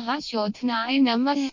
महाशोधनाय नमः